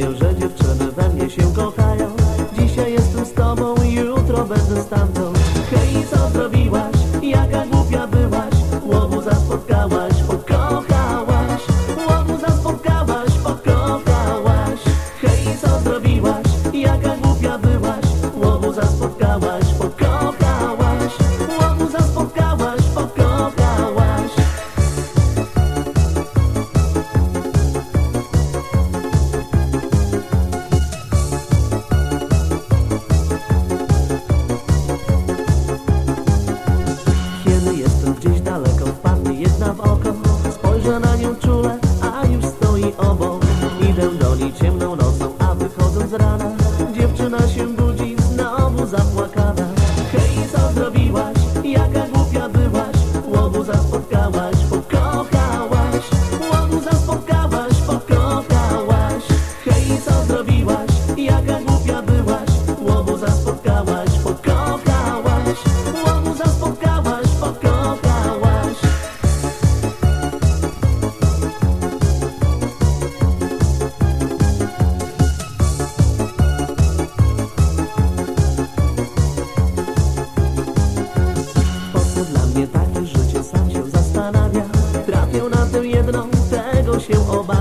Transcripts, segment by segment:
wiem, że dziewczyny we mnie się kochają. Não czegoś się obawiam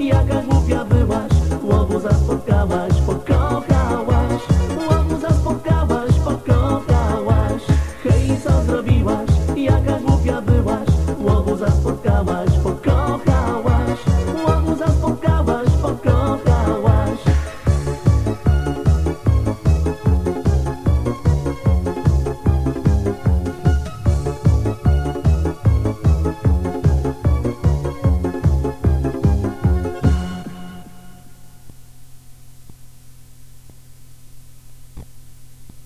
Jaka głupia byłaś, łobuza spotkałaś, pokochałaś Łobuza spotkałaś, pokochałaś Hej, co zrobiłaś? Jaka głupia byłaś, łobuza spotkałaś, pokochałaś